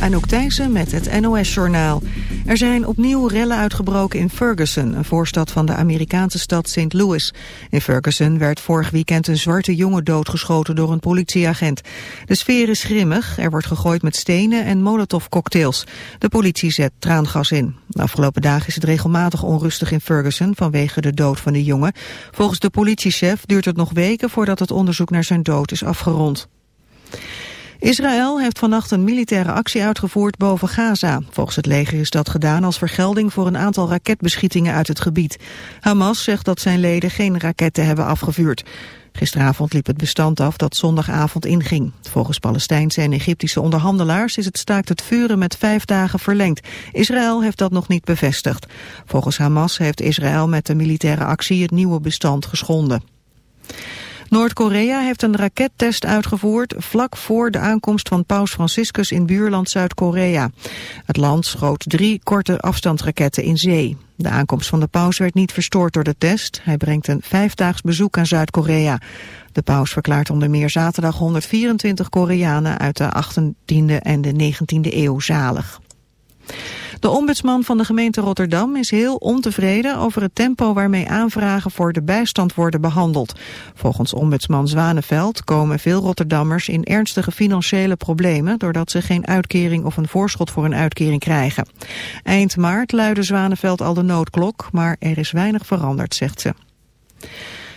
Anouk Thijssen met het NOS-journaal. Er zijn opnieuw rellen uitgebroken in Ferguson, een voorstad van de Amerikaanse stad St. Louis. In Ferguson werd vorig weekend een zwarte jongen doodgeschoten door een politieagent. De sfeer is grimmig, er wordt gegooid met stenen en molotovcocktails. De politie zet traangas in. De afgelopen dagen is het regelmatig onrustig in Ferguson vanwege de dood van de jongen. Volgens de politiechef duurt het nog weken voordat het onderzoek naar zijn dood is afgerond. Israël heeft vannacht een militaire actie uitgevoerd boven Gaza. Volgens het leger is dat gedaan als vergelding voor een aantal raketbeschietingen uit het gebied. Hamas zegt dat zijn leden geen raketten hebben afgevuurd. Gisteravond liep het bestand af dat zondagavond inging. Volgens Palestijnse en Egyptische onderhandelaars is het staakt het vuren met vijf dagen verlengd. Israël heeft dat nog niet bevestigd. Volgens Hamas heeft Israël met de militaire actie het nieuwe bestand geschonden. Noord-Korea heeft een rakettest uitgevoerd vlak voor de aankomst van paus Franciscus in buurland Zuid-Korea. Het land schoot drie korte afstandsraketten in zee. De aankomst van de paus werd niet verstoord door de test. Hij brengt een vijfdaags bezoek aan Zuid-Korea. De paus verklaart onder meer zaterdag 124 Koreanen uit de 18e en de 19e eeuw zalig. De ombudsman van de gemeente Rotterdam is heel ontevreden over het tempo waarmee aanvragen voor de bijstand worden behandeld. Volgens ombudsman Zwaneveld komen veel Rotterdammers in ernstige financiële problemen doordat ze geen uitkering of een voorschot voor een uitkering krijgen. Eind maart luidde Zwaneveld al de noodklok, maar er is weinig veranderd, zegt ze.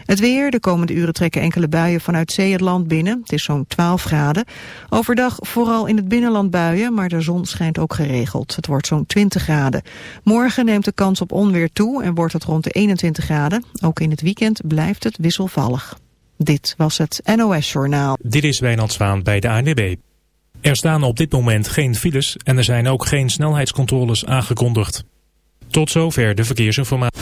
Het weer, de komende uren trekken enkele buien vanuit zee het land binnen. Het is zo'n 12 graden. Overdag vooral in het binnenland buien, maar de zon schijnt ook geregeld. Het wordt zo'n 20 graden. Morgen neemt de kans op onweer toe en wordt het rond de 21 graden. Ook in het weekend blijft het wisselvallig. Dit was het NOS Journaal. Dit is Wijnand Zwaan bij de ANWB. Er staan op dit moment geen files en er zijn ook geen snelheidscontroles aangekondigd. Tot zover de verkeersinformatie.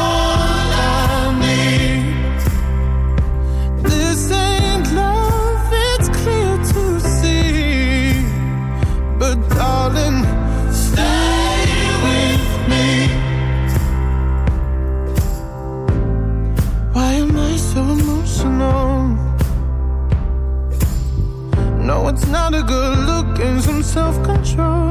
A good look and some self control.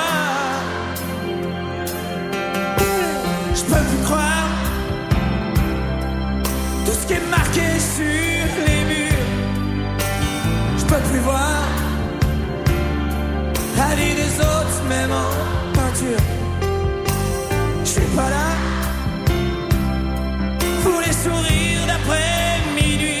La vie des autres, même en peinture. Je suis pas là pour les sourires d'après minuit.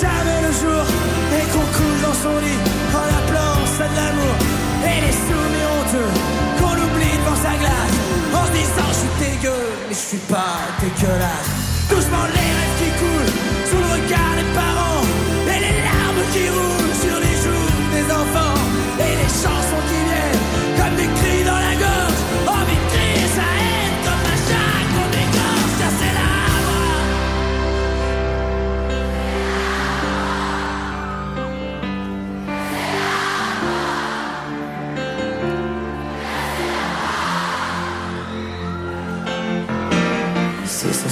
Jamais le jour et qu'on couche dans son lit en appelant ça de l'amour. Et les soumis honteux qu'on oublie devant sa glace en se disant je suis dégueu mais je suis pas dégueulasse. Doucement les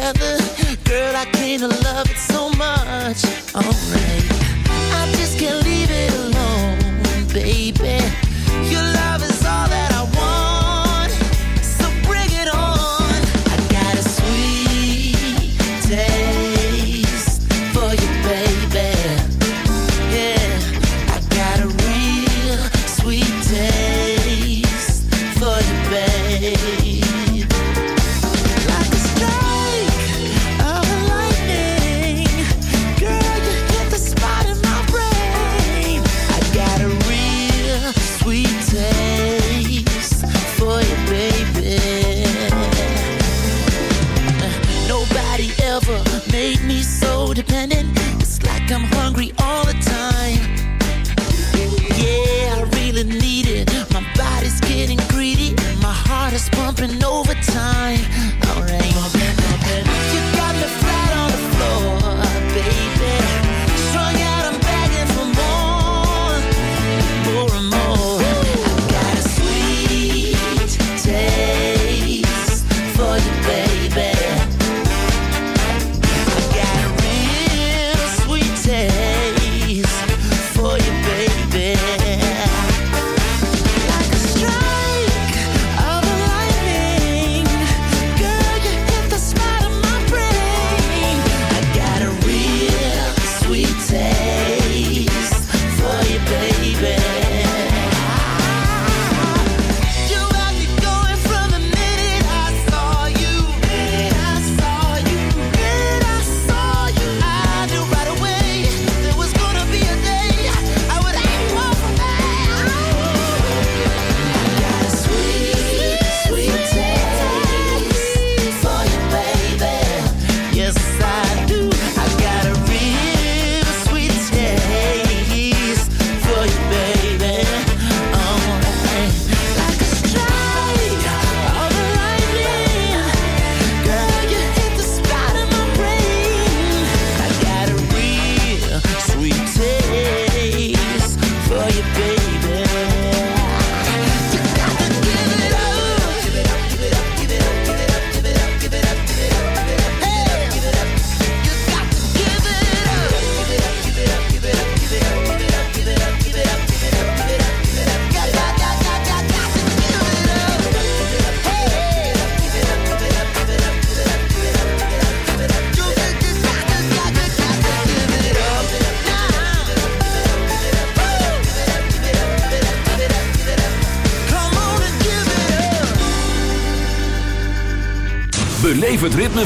together. Girl, I came to love it so much. Oh,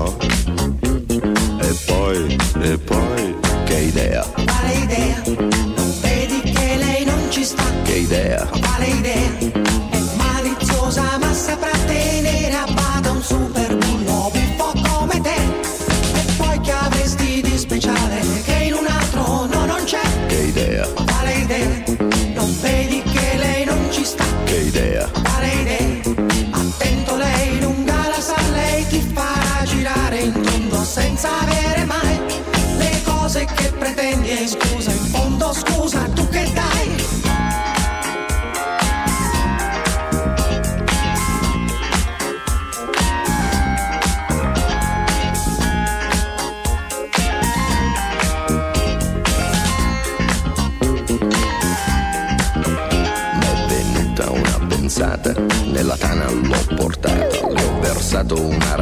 No? E poi, e poi, che idea? Quale idea? Non vedi che lei non ci sta? Che idea? Quale idea?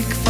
ik van